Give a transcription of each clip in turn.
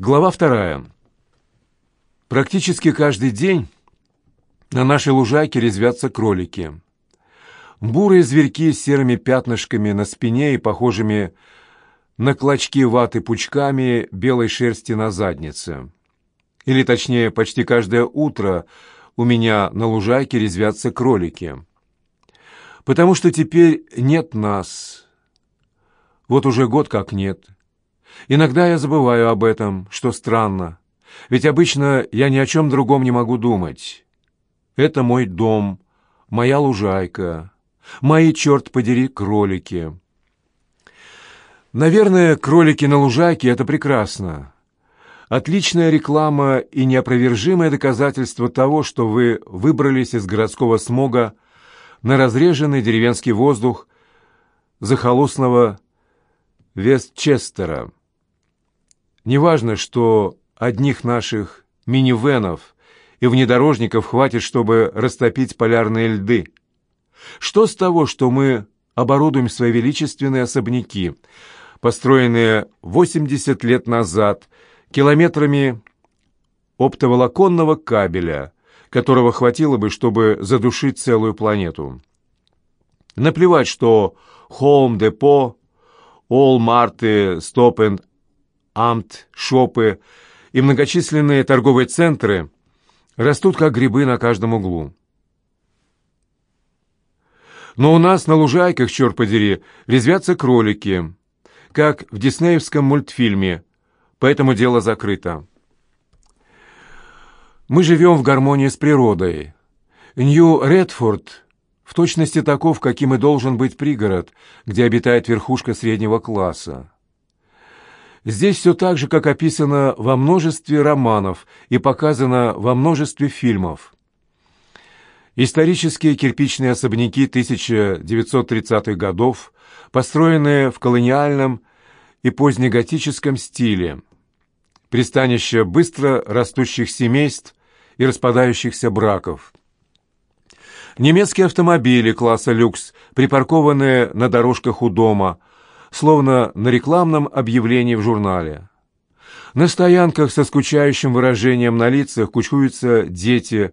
Глава вторая. Практически каждый день на нашей лужайке резвятся кролики. Бурые зверьки с серыми пятнышками на спине и похожими на клочки ваты пучками белой шерсти на заднице. Или, точнее, почти каждое утро у меня на лужайке резвятся кролики. Потому что теперь нет нас. Вот уже год как нет. Иногда я забываю об этом, что странно. Ведь обычно я ни о чем другом не могу думать. Это мой дом, моя лужайка, мои, черт подери, кролики. Наверное, кролики на лужайке — это прекрасно. Отличная реклама и неопровержимое доказательство того, что вы выбрались из городского смога на разреженный деревенский воздух захолустного Вестчестера. Неважно, что одних наших минивенов и внедорожников хватит, чтобы растопить полярные льды. Что с того, что мы оборудуем свои величественные особняки, построенные 80 лет назад, километрами оптоволоконного кабеля, которого хватило бы, чтобы задушить целую планету. Наплевать, что Home Depot, All-Mart, Stop and Амт, шопы и многочисленные торговые центры растут как грибы на каждом углу. Но у нас на лужайках, черт подери, резвятся кролики, как в диснеевском мультфильме, поэтому дело закрыто. Мы живем в гармонии с природой. Нью-Редфорд в точности таков, каким и должен быть пригород, где обитает верхушка среднего класса. Здесь все так же, как описано во множестве романов и показано во множестве фильмов. Исторические кирпичные особняки 1930-х годов, построенные в колониальном и позднеготическом стиле, пристанище быстро растущих семейств и распадающихся браков. Немецкие автомобили класса люкс, припаркованные на дорожках у дома – словно на рекламном объявлении в журнале. На стоянках со скучающим выражением на лицах кучкуются дети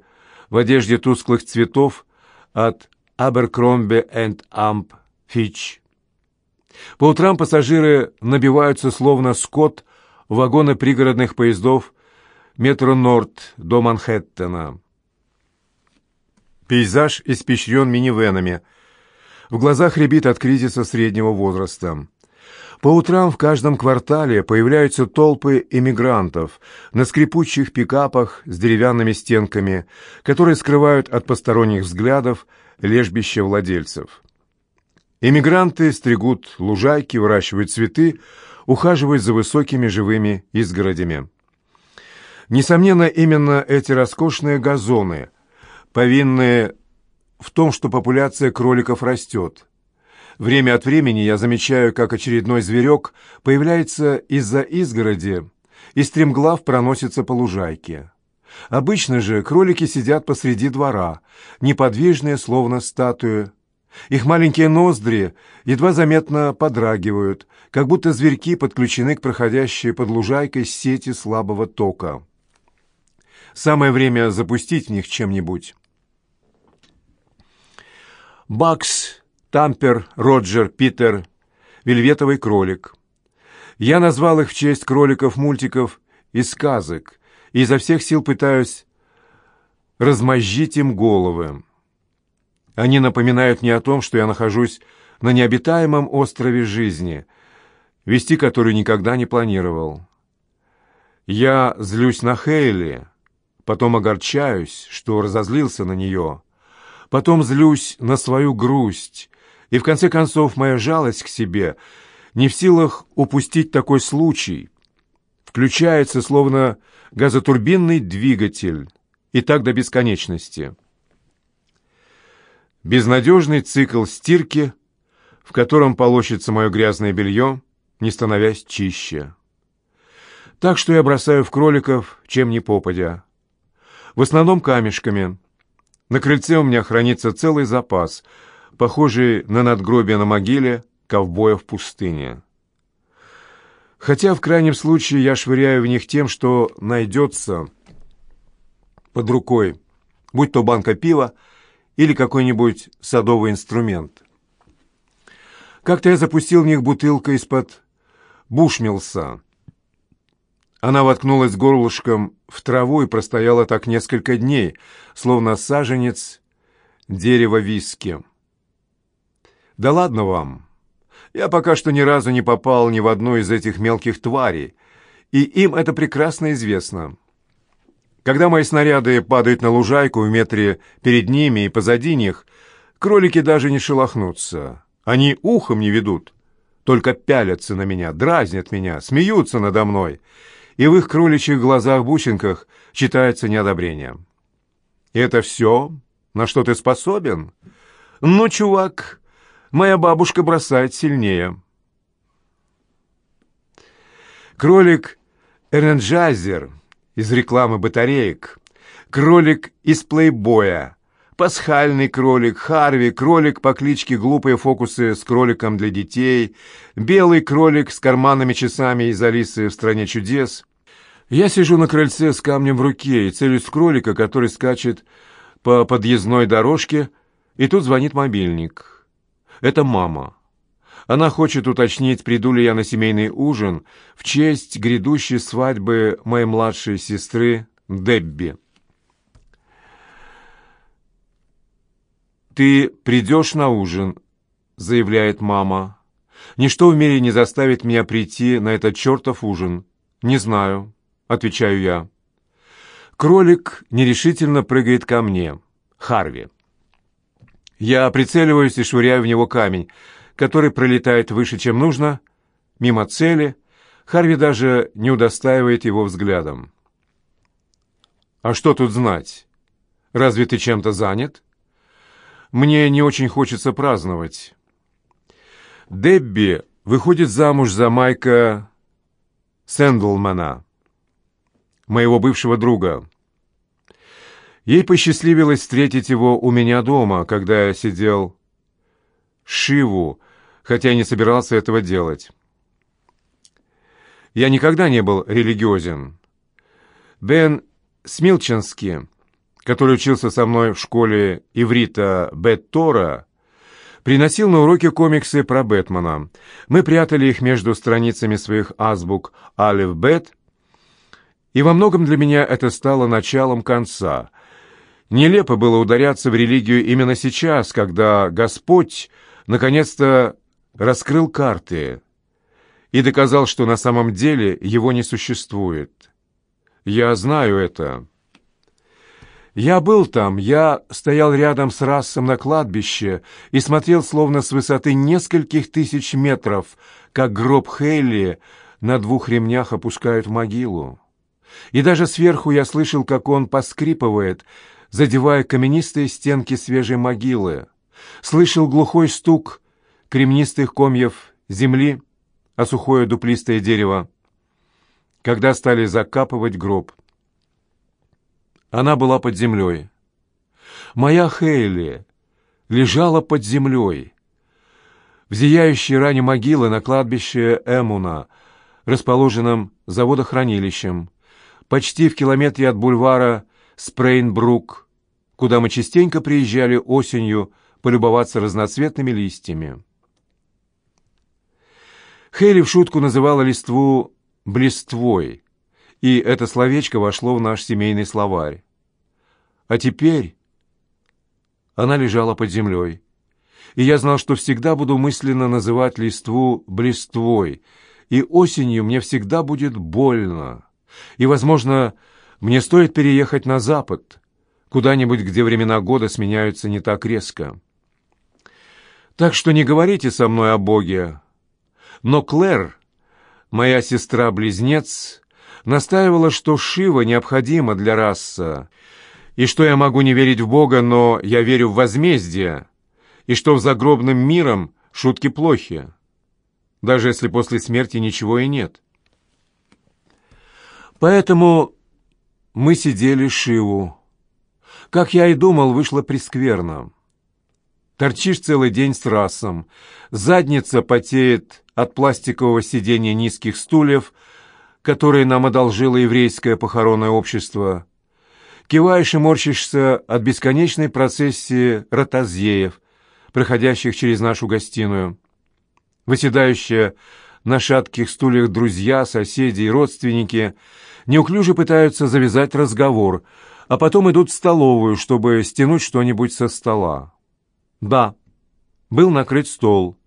в одежде тусклых цветов от Abercrombie and Amp Fitch. По утрам пассажиры набиваются словно скот в вагоны пригородных поездов метро Норд до Манхэттена. Пейзаж испещрен минивенами – в глазах рябит от кризиса среднего возраста. По утрам в каждом квартале появляются толпы иммигрантов на скрипучих пикапах с деревянными стенками, которые скрывают от посторонних взглядов лежбище владельцев. Иммигранты стригут лужайки, выращивают цветы, ухаживают за высокими живыми изгородями. Несомненно, именно эти роскошные газоны, повинные в том, что популяция кроликов растет. Время от времени я замечаю, как очередной зверек появляется из-за изгороди и стремглав проносится по лужайке. Обычно же кролики сидят посреди двора, неподвижные, словно статуи. Их маленькие ноздри едва заметно подрагивают, как будто зверьки подключены к проходящей под лужайкой сети слабого тока. Самое время запустить в них чем-нибудь. Бакс, Тампер, Роджер, Питер, Вельветовый кролик. Я назвал их в честь кроликов-мультиков и сказок, и изо всех сил пытаюсь размозжить им головы. Они напоминают мне о том, что я нахожусь на необитаемом острове жизни, вести которую никогда не планировал. Я злюсь на Хейли, потом огорчаюсь, что разозлился на нее, потом злюсь на свою грусть, и в конце концов моя жалость к себе не в силах упустить такой случай. Включается словно газотурбинный двигатель, и так до бесконечности. Безнадежный цикл стирки, в котором полощется мое грязное белье, не становясь чище. Так что я бросаю в кроликов, чем ни попадя. В основном камешками – на крыльце у меня хранится целый запас, похожий на надгробие на могиле ковбоя в пустыне. Хотя в крайнем случае я швыряю в них тем, что найдется под рукой, будь то банка пива или какой-нибудь садовый инструмент. Как-то я запустил в них бутылку из-под бушмилса. Она воткнулась горлышком в траву и простояла так несколько дней, словно саженец дерева виски. «Да ладно вам!» Я пока что ни разу не попал ни в одну из этих мелких тварей, и им это прекрасно известно. Когда мои снаряды падают на лужайку в метре перед ними и позади них, кролики даже не шелохнутся. Они ухом не ведут, только пялятся на меня, дразнят меня, смеются надо мной, и в их кроличьих глазах-бусинках читается неодобрение. Это все, на что ты способен? Ну, чувак, Моя бабушка бросает сильнее. Кролик Эренджайзер из рекламы батареек, кролик из плейбоя, пасхальный кролик, Харви, кролик по кличке Глупые фокусы с кроликом для детей, белый кролик с карманными часами из Алисы в «Стране чудес». Я сижу на крыльце с камнем в руке и целюсь в кролика, который скачет по подъездной дорожке, и тут звонит мобильник. Это мама. Она хочет уточнить, приду ли я на семейный ужин в честь грядущей свадьбы моей младшей сестры Дебби. «Ты придешь на ужин», — заявляет мама. «Ничто в мире не заставит меня прийти на этот чертов ужин». «Не знаю», — отвечаю я. Кролик нерешительно прыгает ко мне. Харви. Я прицеливаюсь и швыряю в него камень, который пролетает выше, чем нужно, мимо цели. Харви даже не удостаивает его взглядом. «А что тут знать? Разве ты чем-то занят?» «Мне не очень хочется праздновать». Дебби выходит замуж за Майка Сэндлмана, моего бывшего друга. Ей посчастливилось встретить его у меня дома, когда я сидел Шиву, хотя и не собирался этого делать. Я никогда не был религиозен. Бен Смилченский, который учился со мной в школе иврита Беттора, приносил на уроки комиксы про Бэтмена. Мы прятали их между страницами своих азбук «Алиф Бет», и во многом для меня это стало началом конца — Нелепо было ударяться в религию именно сейчас, когда Господь наконец-то раскрыл карты и доказал, что на самом деле его не существует. Я знаю это. Я был там, я стоял рядом с расом на кладбище и смотрел словно с высоты нескольких тысяч метров, как гроб Хейли на двух ремнях опускают в могилу. И даже сверху я слышал, как он поскрипывает, задевая каменистые стенки свежей могилы. Слышал глухой стук кремнистых комьев земли, а сухое дуплистое дерево. Когда стали закапывать гроб. Она была под землей. Моя Хейли лежала под землей. В зияющей ране могилы на кладбище Эмуна, расположенном за водохранилищем, почти в километре от бульвара Спрейнбрук, куда мы частенько приезжали осенью полюбоваться разноцветными листьями. Хейли в шутку называла листву «блиствой», и это словечко вошло в наш семейный словарь. А теперь она лежала под землей, и я знал, что всегда буду мысленно называть листву «блиствой», и осенью мне всегда будет больно, и, возможно, мне стоит переехать на запад, куда-нибудь, где времена года сменяются не так резко. Так что не говорите со мной о Боге. Но Клэр, моя сестра-близнец, настаивала, что Шива необходима для раса, и что я могу не верить в Бога, но я верю в возмездие, и что в загробном миром шутки плохи, даже если после смерти ничего и нет. Поэтому мы сидели Шиву. Как я и думал, вышло прескверно. Торчишь целый день с расом, задница потеет от пластикового сиденья низких стульев, которые нам одолжило еврейское похоронное общество. Киваешь и морщишься от бесконечной процессии ротозеев, проходящих через нашу гостиную. Выседающие на шатких стульях друзья, соседи и родственники неуклюже пытаются завязать разговор, а потом идут в столовую, чтобы стянуть что-нибудь со стола. Да, был накрыт стол.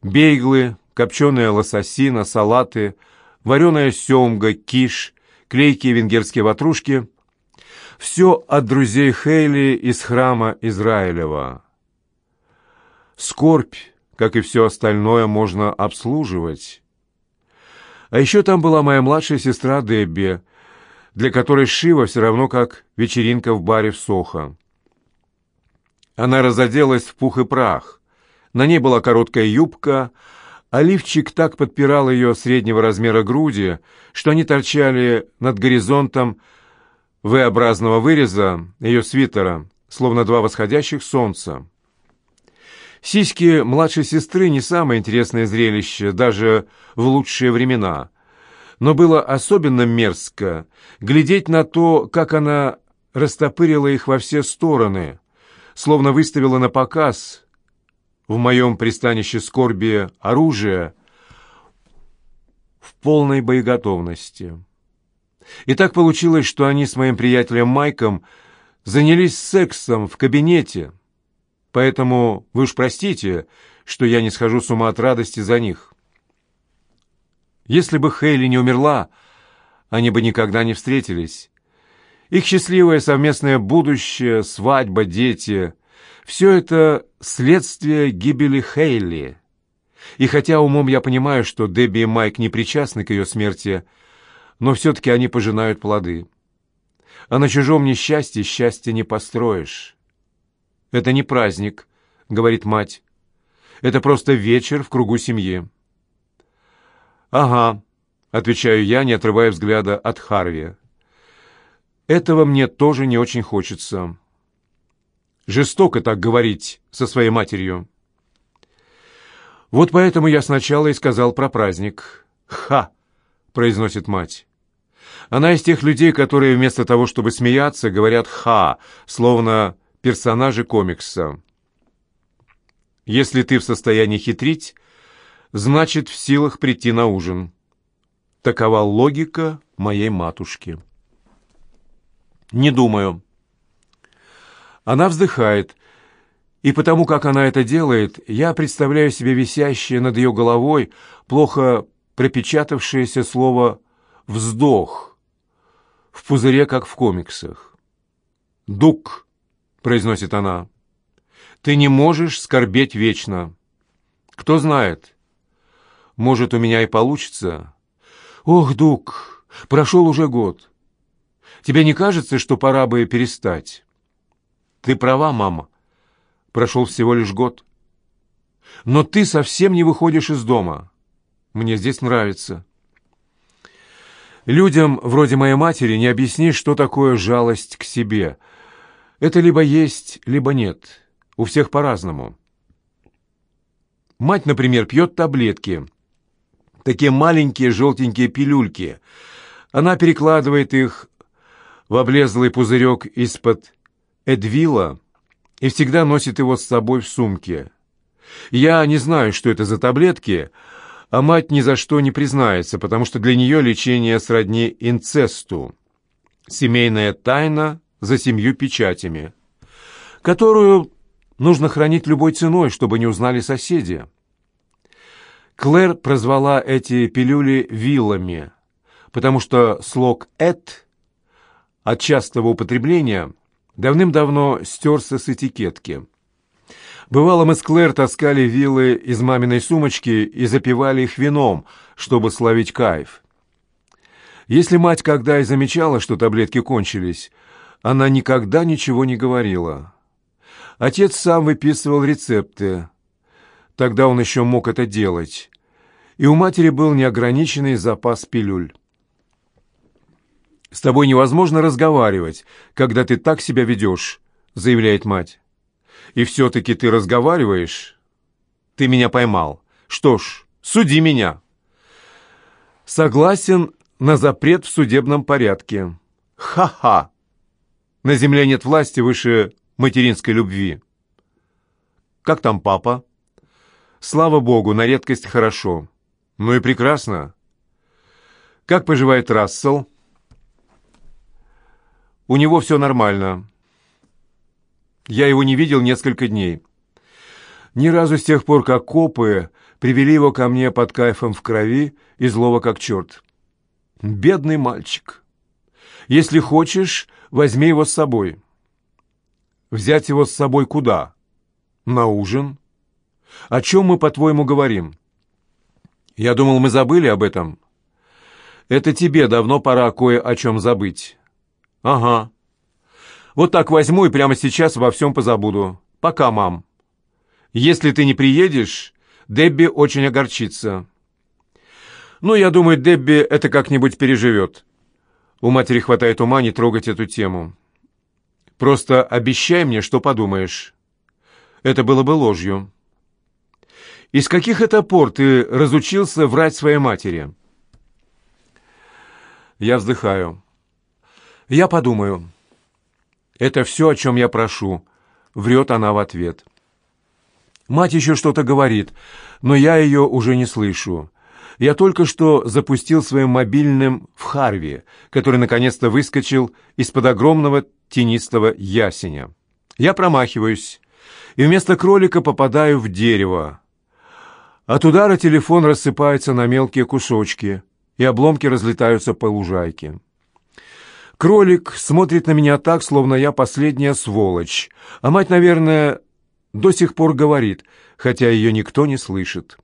Бейглы, копченая лососина, салаты, вареная семга, киш, клейкие венгерские ватрушки — все от друзей Хейли из храма Израилева. Скорбь, как и все остальное, можно обслуживать. А еще там была моя младшая сестра Дебби, для которой Шива все равно как вечеринка в баре в Сохо. Она разоделась в пух и прах. На ней была короткая юбка, лифчик так подпирал ее среднего размера груди, что они торчали над горизонтом V-образного выреза ее свитера, словно два восходящих солнца. Сиськи младшей сестры не самое интересное зрелище, даже в лучшие времена. Но было особенно мерзко глядеть на то, как она растопырила их во все стороны, словно выставила на показ в моем пристанище скорби оружие в полной боеготовности. И так получилось, что они с моим приятелем Майком занялись сексом в кабинете, поэтому вы уж простите, что я не схожу с ума от радости за них. Если бы Хейли не умерла, они бы никогда не встретились. Их счастливое совместное будущее, свадьба, дети — все это следствие гибели Хейли. И хотя умом я понимаю, что Дебби и Майк не причастны к ее смерти, но все-таки они пожинают плоды. А на чужом несчастье счастье не построишь. «Это не праздник», — говорит мать. «Это просто вечер в кругу семьи». «Ага», — отвечаю я, не отрывая взгляда от Харви. «Этого мне тоже не очень хочется. Жестоко так говорить со своей матерью». «Вот поэтому я сначала и сказал про праздник. Ха!» — произносит мать. Она из тех людей, которые вместо того, чтобы смеяться, говорят «ха», словно персонажи комикса. Если ты в состоянии хитрить, значит, в силах прийти на ужин. Такова логика моей матушки. Не думаю. Она вздыхает, и потому как она это делает, я представляю себе висящее над ее головой плохо пропечатавшееся слово «вздох» в пузыре, как в комиксах. «Дук», — произносит она, — «ты не можешь скорбеть вечно. Кто знает, может, у меня и получится. Ох, Дук, прошел уже год. Тебе не кажется, что пора бы перестать?» «Ты права, мама. Прошел всего лишь год. Но ты совсем не выходишь из дома. Мне здесь нравится». Людям, вроде моей матери, не объяснишь, что такое жалость к себе. Это либо есть, либо нет. У всех по-разному. Мать, например, пьет таблетки. Такие маленькие желтенькие пилюльки. Она перекладывает их в облезлый пузырек из-под Эдвила и всегда носит его с собой в сумке. Я не знаю, что это за таблетки, а мать ни за что не признается, потому что для нее лечение сродни инцесту. Семейная тайна за семью печатями, которую нужно хранить любой ценой, чтобы не узнали соседи. Клэр прозвала эти пилюли виллами, потому что слог «эт» от частого употребления давным-давно стерся с этикетки – Бывало, мы с Клэр таскали вилы из маминой сумочки и запивали их вином, чтобы словить кайф. Если мать когда и замечала, что таблетки кончились, она никогда ничего не говорила. Отец сам выписывал рецепты. Тогда он еще мог это делать. И у матери был неограниченный запас пилюль. «С тобой невозможно разговаривать, когда ты так себя ведешь», — заявляет мать. И все-таки ты разговариваешь? Ты меня поймал. Что ж, суди меня. Согласен на запрет в судебном порядке. Ха-ха! На земле нет власти выше материнской любви. Как там папа? Слава богу, на редкость хорошо. Ну и прекрасно. Как поживает Рассел? У него все нормально. Я его не видел несколько дней. Ни разу с тех пор, как копы привели его ко мне под кайфом в крови и злого как черт. Бедный мальчик. Если хочешь, возьми его с собой. Взять его с собой куда? На ужин? О чем мы, по-твоему, говорим? Я думал, мы забыли об этом. Это тебе давно пора кое о чем забыть. Ага. Вот так возьму и прямо сейчас во всем позабуду. Пока, мам. Если ты не приедешь, Дебби очень огорчится. Ну, я думаю, Дебби это как-нибудь переживет. У матери хватает ума не трогать эту тему. Просто обещай мне, что подумаешь. Это было бы ложью. Из каких это пор ты разучился врать своей матери? Я вздыхаю. Я подумаю. Это все, о чем я прошу. Врет она в ответ. Мать еще что-то говорит, но я ее уже не слышу. Я только что запустил своим мобильным в Харви, который наконец-то выскочил из-под огромного тенистого ясеня. Я промахиваюсь, и вместо кролика попадаю в дерево. От удара телефон рассыпается на мелкие кусочки, и обломки разлетаются по лужайке. Кролик смотрит на меня так, словно я последняя сволочь, а мать, наверное, до сих пор говорит, хотя ее никто не слышит.